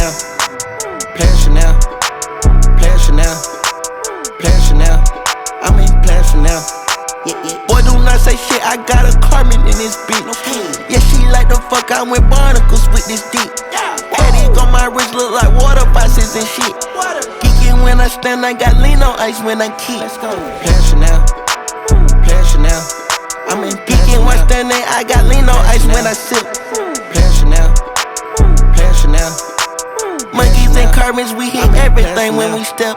Chanel, Playa Chanel, Playa Chanel, Playa Chanel. I mean Playa Chanel. Boy, do not say shit. I got a Carmen in this bitch. Yeah, she like the fuck. I went barnacles with this dick. Yeah. On my wrist look like water faucets and shit. Geeking when I stand, I got lean on ice when I keep. Playa Chanel, Playa Chanel. I mean, geeking when I stand, I got lean on ice when I. step.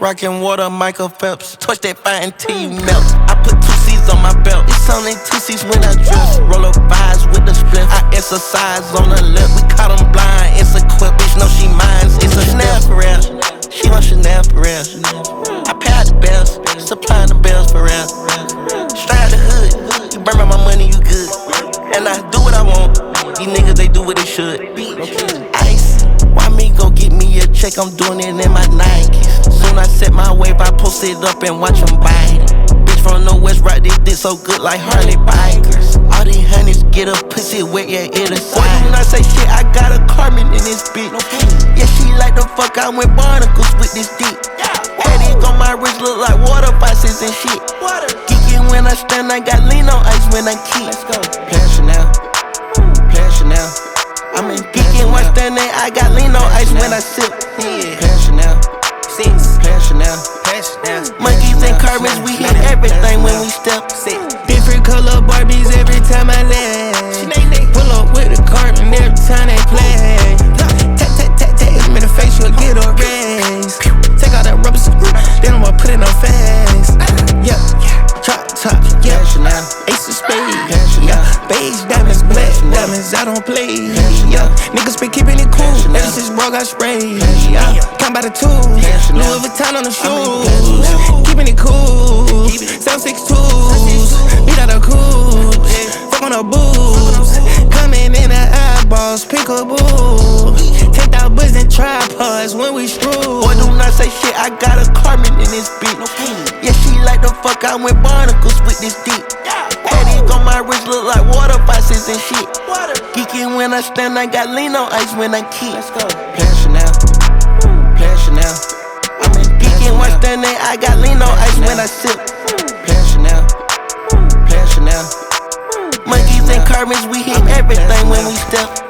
Rockin' water, Michael Phelps. Touch that fire until you hmm. melt. I put two C's on my belt. It's only two C's when I dress. Roll up vibes with the split. I exercise on the lip. We caught them blind. It's a quip. Bitch, know she minds. It's a Chanel for real. She want Chanel for real. I pay out the bells. Supplying the bells for real. Out the hood. You burn my money, you good. And I do what I want. These niggas, they do what they should. Ice. Why me go get me a check? I'm doing it in my Nikes. Soon I set my wave, I post it up and watch them bite it. Bitch from the west, right this dick so good like Harley bikers. All these honeys get a pussy wet, yeah, it a Boy, you not say shit, I got a Carmen in this bitch. Yeah, she like the fuck I went barnacles with this dick. Headache on my wrist look like water faucets and shit. Geeking when I stand, I got lean on ice when I keep. Let's go. Passion now, passion now. I'm in geeking when standing, I got lean on ice when I sip. Don't play. Yeah, niggas been keeping it cool ever since bro got sprayed. Yeah, count by the now. Louis Vuitton on the shoes, keeping it cool. Seven six twos, beat out the cool, fuck on the booze, coming in the eyeballs, peekaboo. Take out buzz and tripods when we screw. Boy, do not say shit, I got a Carmen in this bitch. Yeah, she like the fuck I went barnacles with this dick. Headache on my wrist look like water faucets and shit. When I stand, I got lean on ice when I keep. Let's go. Passion now, hmm. passion now. I'm in geeking when standing, I got lean on ice when I sip. Hmm. Passion now, hmm. passion now. Monkeys and carbons, we hit everything when we step.